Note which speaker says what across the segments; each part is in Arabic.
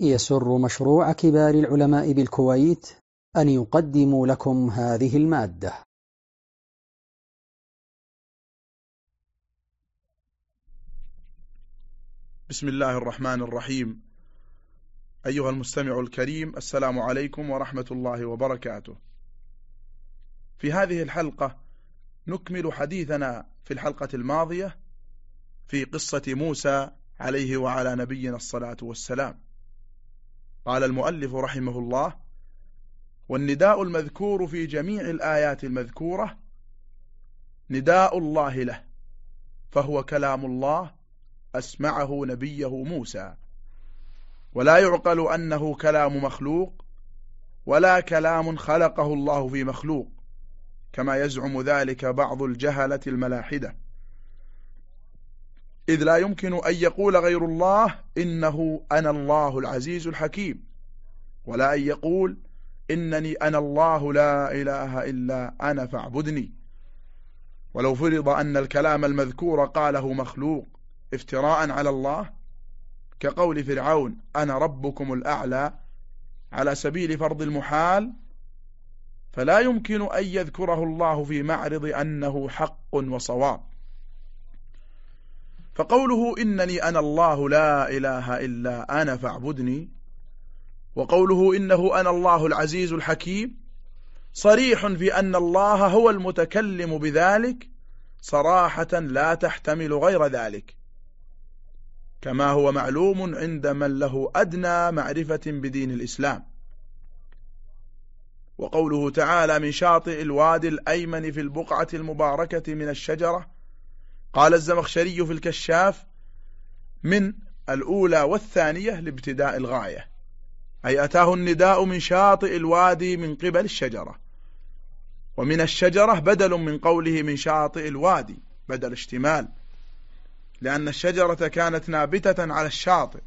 Speaker 1: يسر مشروع كبار العلماء بالكويت أن يقدم لكم هذه المادة.
Speaker 2: بسم الله الرحمن الرحيم. أيها المستمع الكريم السلام عليكم ورحمة الله وبركاته. في هذه الحلقة نكمل حديثنا في الحلقة الماضية في قصة موسى عليه وعلى نبينا الصلاة والسلام. قال المؤلف رحمه الله والنداء المذكور في جميع الآيات المذكورة نداء الله له فهو كلام الله أسمعه نبيه موسى. ولا يعقل أنه كلام مخلوق ولا كلام خلقه الله في مخلوق كما يزعم ذلك بعض الجهلة الملاحدة. إذ لا يمكن أن يقول غير الله إنه أنا الله العزيز الحكيم ولا أن يقول إنني أنا الله لا إله إلا أنا فاعبدني. ولو فرض أن الكلام المذكور قاله مخلوق افتراء على الله كقول فرعون أنا ربكم الأعلى على سبيل فرض المحال فلا يمكن أن يذكره الله في معرض أنه حق وصواب. فقوله إنني أنا الله لا إله إلا أنا فاعبدني وقوله إنه أنا الله العزيز الحكيم صريح في أن الله هو المتكلم بذلك صراحة لا تحتمل غير ذلك. كما هو معلوم عند من له أدنى معرفة بدين الإسلام. وقوله تعالى من شاطئ الوادي الأيمن في البقعة المباركة من الشجرة قال الزمخشري في الكشاف من الأولى والثانية لابتداء الغاية. أي أتاه النداء من شاطئ الوادي من قبل الشجرة. ومن الشجرة بدل من قوله من شاطئ الوادي بدل اشتمال. لأن الشجرة كانت نابتة على الشاطئ.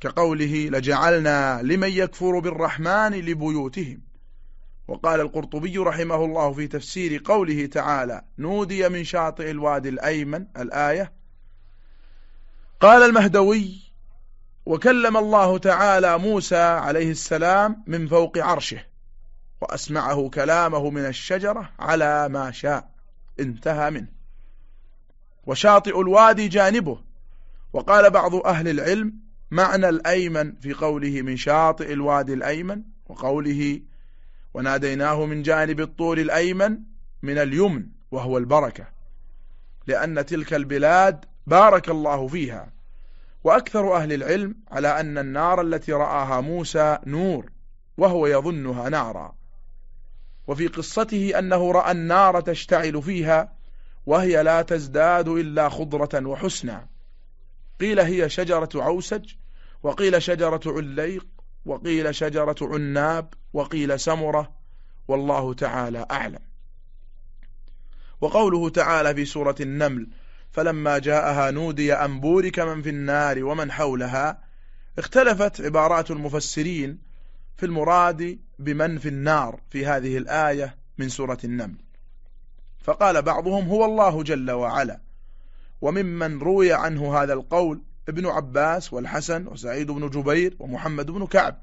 Speaker 2: كقوله لجعلنا لمن يكفر بالرحمن لبيوتهم. وقال القرطبي رحمه الله في تفسير قوله تعالى نودي من شاطئ الوادي الأيمن الآية. قال المهدوي وكلم الله تعالى موسى عليه السلام من فوق عرشه وأسمعه كلامه من الشجرة على ما شاء انتهى منه. وشاطئ الوادي جانبه. وقال بعض أهل العلم معنى الأيمن في قوله من شاطئ الوادي الأيمن وقوله وناديناه من جانب الطور الأيمن من اليمن وهو البركة. لأن تلك البلاد بارك الله فيها. وأكثر أهل العلم على أن النار التي رآها موسى نور وهو يظنها نارا. وفي قصته أنه رأى النار تشتعل فيها وهي لا تزداد إلا خضرة وحسنا. قيل هي شجرة عوسج وقيل شجرة عليق وقيل شجرة عناب وقيل سمرة والله تعالى أعلم. وقوله تعالى في سورة النمل فلما جاءها نودي أن بورك من في النار ومن حولها اختلفت عبارات المفسرين في المراد بمن في النار في هذه الآية من سورة النمل. فقال بعضهم هو الله جل وعلا وممن روي عنه هذا القول ابن عباس والحسن وسعيد بن جبير ومحمد بن كعب.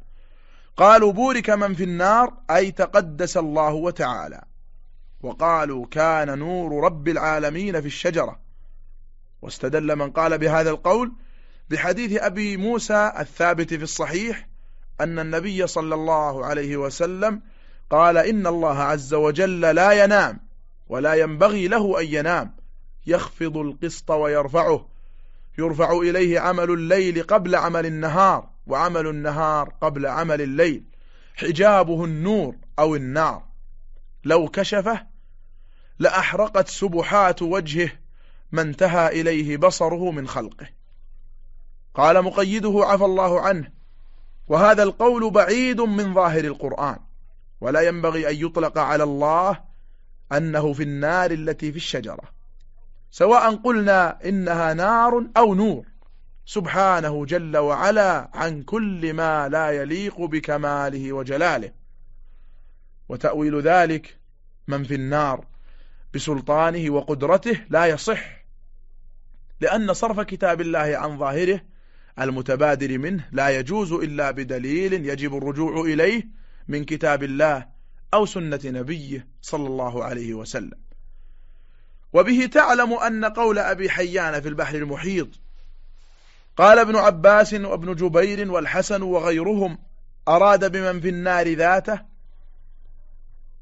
Speaker 2: قالوا بورك من في النار أي تقدس الله وتعالى. وقالوا كان نور رب العالمين في الشجرة. واستدل من قال بهذا القول بحديث أبي موسى الثابت في الصحيح أن النبي صلى الله عليه وسلم قال إن الله عز وجل لا ينام ولا ينبغي له أن ينام يخفض القسط ويرفعه. يرفع إليه عمل الليل قبل عمل النهار وعمل النهار قبل عمل الليل. حجابه النور أو النار. لو كشفه لأحرقت سبحات وجهه ما انتهى إليه بصره من خلقه. قال مقيده عفى الله عنه. وهذا القول بعيد من ظاهر القرآن. ولا ينبغي أن يطلق على الله أنه في النار التي في الشجرة. سواء قلنا إنها نار أو نور. سبحانه جل وعلا عن كل ما لا يليق بكماله وجلاله. وتأويل ذلك من في النار؟ بسلطانه وقدرته لا يصح. لأن صرف كتاب الله عن ظاهره المتبادر منه لا يجوز إلا بدليل يجب الرجوع إليه من كتاب الله أو سنة نبيه صلى الله عليه وسلم. وبه تعلم أن قول أبي حيان في البحر المحيط قال ابن عباس وابن جبير والحسن وغيرهم أراد بمن في النار ذاته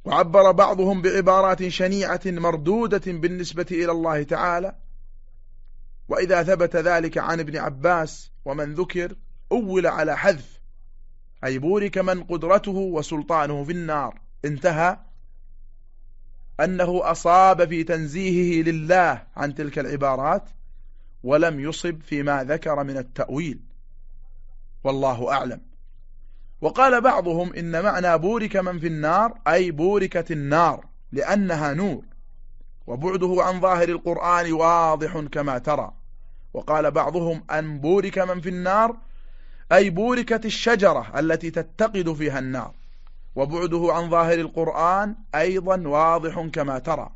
Speaker 2: وعبر بعضهم بعبارات شنيعة مردودة بالنسبة إلى الله تعالى. وإذا ثبت ذلك عن ابن عباس ومن ذكر أول على حذف أي بورك من قدرته وسلطانه في النار انتهى. أنه أصاب في تنزيهه لله عن تلك العبارات ولم يصب فيما ذكر من التأويل. والله أعلم. وقال بعضهم إن معنى بورك من في النار أي بوركت النار لأنها نور وبعده عن ظاهر القرآن واضح كما ترى. وقال بعضهم أن بورك من في النار أي بوركت الشجرة التي تتقد فيها النار. وبعده عن ظاهر القرآن أيضا واضح كما ترى.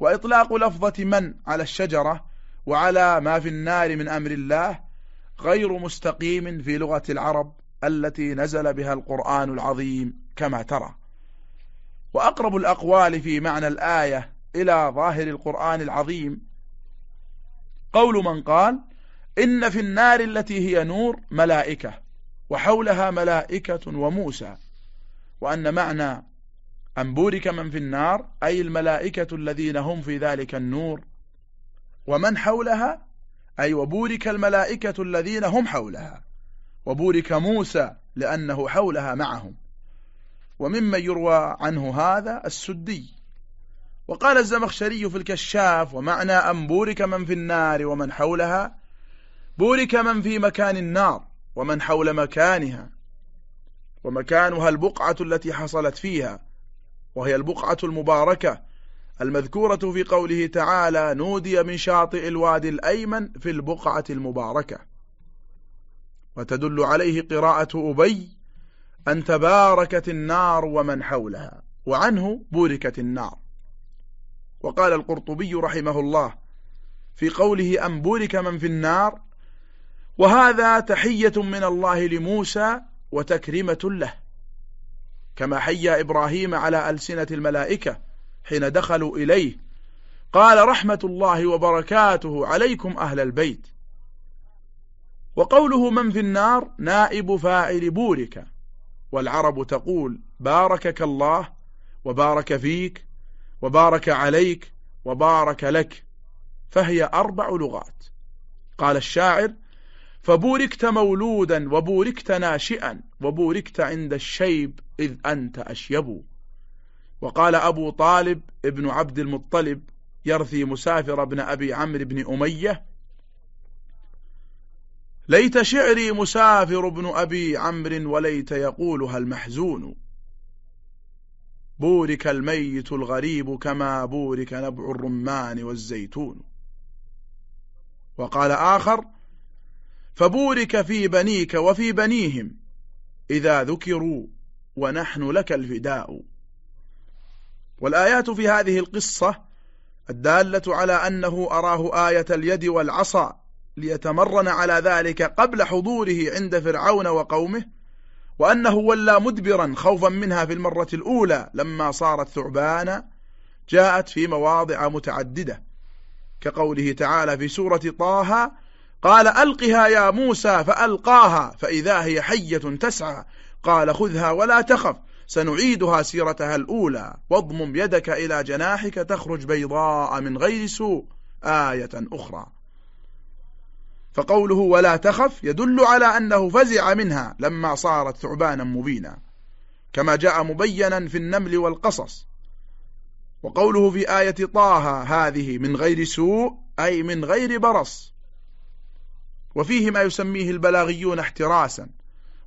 Speaker 2: وإطلاق لفظة من على الشجرة وعلى ما في النار من أمر الله غير مستقيم في لغة العرب التي نزل بها القرآن العظيم كما ترى. وأقرب الأقوال في معنى الآية إلى ظاهر القرآن العظيم قول من قال إن في النار التي هي نور ملائكة وحولها ملائكة وموسى وأن معنى أن بورك من في النار أي الملائكة الذين هم في ذلك النور ومن حولها أي وبورك الملائكة الذين هم حولها وبورك موسى لأنه حولها معهم. وممن يروى عنه هذا السدي. وقال الزمخشري في الكشاف ومعنى أن بورك من في النار ومن حولها بورك من في مكان النار ومن حول مكانها. ومكانها البقعة التي حصلت فيها وهي البقعة المباركة المذكورة في قوله تعالى نودي من شاطئ الوادي الأيمن في البقعة المباركة وتدل عليه قراءة أبي أن تباركت النار ومن حولها وعنه بوركت النار وقال القرطبي رحمه الله في قوله أن بورك من في النار وهذا تحية من الله لموسى وتكريمة له. كما حيا إبراهيم على ألسنة الملائكة حين دخلوا إليه. قال رحمة الله وبركاته عليكم أهل البيت. وقوله من في النار؟ نائب فاعل بورك. والعرب تقول باركك الله وبارك فيك وبارك عليك وبارك لك. فهي أربع لغات. قال الشاعر فبوركت مولودا وبوركت ناشئا وبوركت عند الشيب إذ أنت أشيب. وقال أبو طالب ابن عبد المطلب يرثي مسافر ابن أبي عمرو بن أمية ليت شعري مسافر ابن أبي عمرو وليت يقولها المحزون. بورك الميت الغريب كما بورك نبع الرمان والزيتون. وقال آخر فبورك في بنيك وفي بنيهم إذا ذكروا ونحن لك الفداء. والآيات في هذه القصة الدالة على أنه أراه آية اليد والعصا ليتمرن على ذلك قبل حضوره عند فرعون وقومه وأنه ولى مدبرا خوفا منها في المرة الأولى لما صارت ثعبانا جاءت في مواضع متعددة كقوله تعالى في سورة طه قال ألقها يا موسى فألقاها فإذا هي حية تسعى. قال خذها ولا تخف سنعيدها سيرتها الأولى. واضمم يدك إلى جناحك تخرج بيضاء من غير سوء. آية أخرى. فقوله ولا تخف يدل على أنه فزع منها لما صارت ثعبانا مبينا. كما جاء مبينا في النمل والقصص. وقوله في آية طه هذه من غير سوء أي من غير برص. وفيه ما يسميه البلاغيون احتراسا.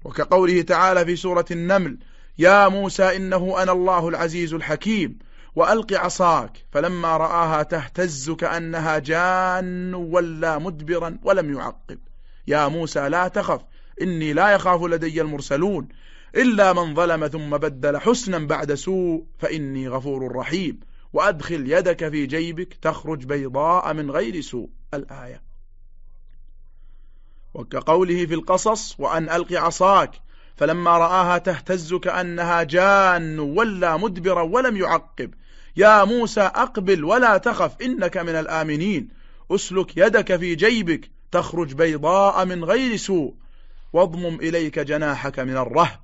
Speaker 2: وكقوله تعالى في سورة النمل يا موسى إنه أنا الله العزيز الحكيم وألق عصاك فلما رآها تهتز كأنها جان ولا مدبرا ولم يعقب. يا موسى لا تخف إني لا يخاف لدي المرسلون. إلا من ظلم ثم بدل حسنا بعد سوء فإني غفور رحيم. وأدخل يدك في جيبك تخرج بيضاء من غير سوء. الآية. وكقوله في القصص وأن ألق عصاك فلما رآها تهتز كأنها جان ولا مدبرا ولم يعقب. يا موسى أقبل ولا تخف إنك من الآمنين. أسلك يدك في جيبك تخرج بيضاء من غير سوء. واضمم إليك جناحك من الرهب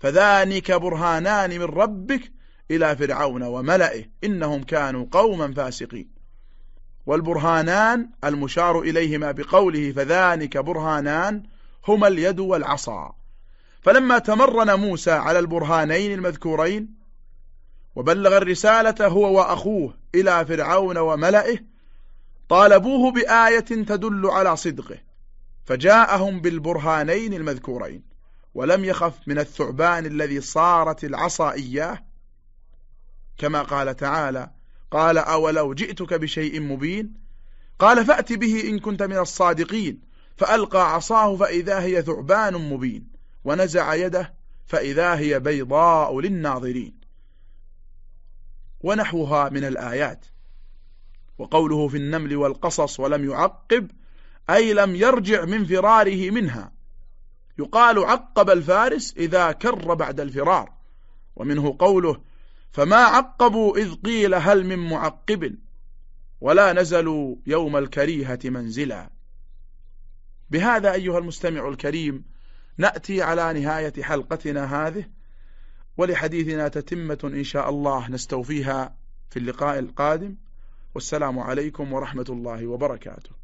Speaker 2: فذانك برهانان من ربك إلى فرعون وملئه إنهم كانوا قوما فاسقين. والبرهانان المشار إليهما بقوله فذانك برهانان هما اليد والعصا. فلما تمرن موسى على البرهانين المذكورين وبلغ الرسالة هو وأخوه إلى فرعون وملئه طالبوه بآية تدل على صدقه فجاءهم بالبرهانين المذكورين ولم يخف من الثعبان الذي صارت العصا إياه كما قال تعالى قال أولو جئتك بشيء مبين؟ قال فأت به إن كنت من الصادقين. فألقى عصاه فإذا هي ثعبان مبين. ونزع يده فإذا هي بيضاء للناظرين. ونحوها من الآيات. وقوله في النمل والقصص ولم يعقب أي لم يرجع من فراره منها. يقال عقب الفارس إذا كر بعد الفرار. ومنه قوله فما عقبوا إذ قيل هل من معقب ولا نزلوا يوم الكريهة منزلا. بهذا أيها المستمع الكريم نأتي على نهاية حلقتنا هذه ولحديثنا تتمة إن شاء الله نستوفيها في اللقاء القادم. والسلام عليكم ورحمة الله وبركاته.